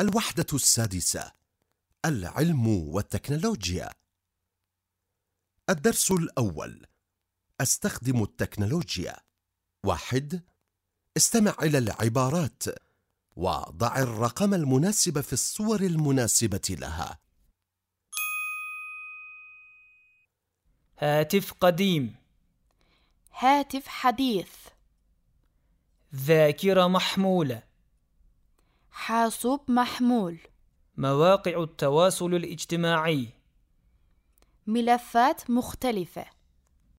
الوحدة السادسة العلم والتكنولوجيا. الدرس الأول أستخدم التكنولوجيا. واحد استمع إلى العبارات وضع الرقم المناسب في الصور المناسبة لها. هاتف قديم. هاتف حديث. ذاكرة محمولة. حاسوب محمول. مواقع التواصل الاجتماعي. ملفات مختلفة.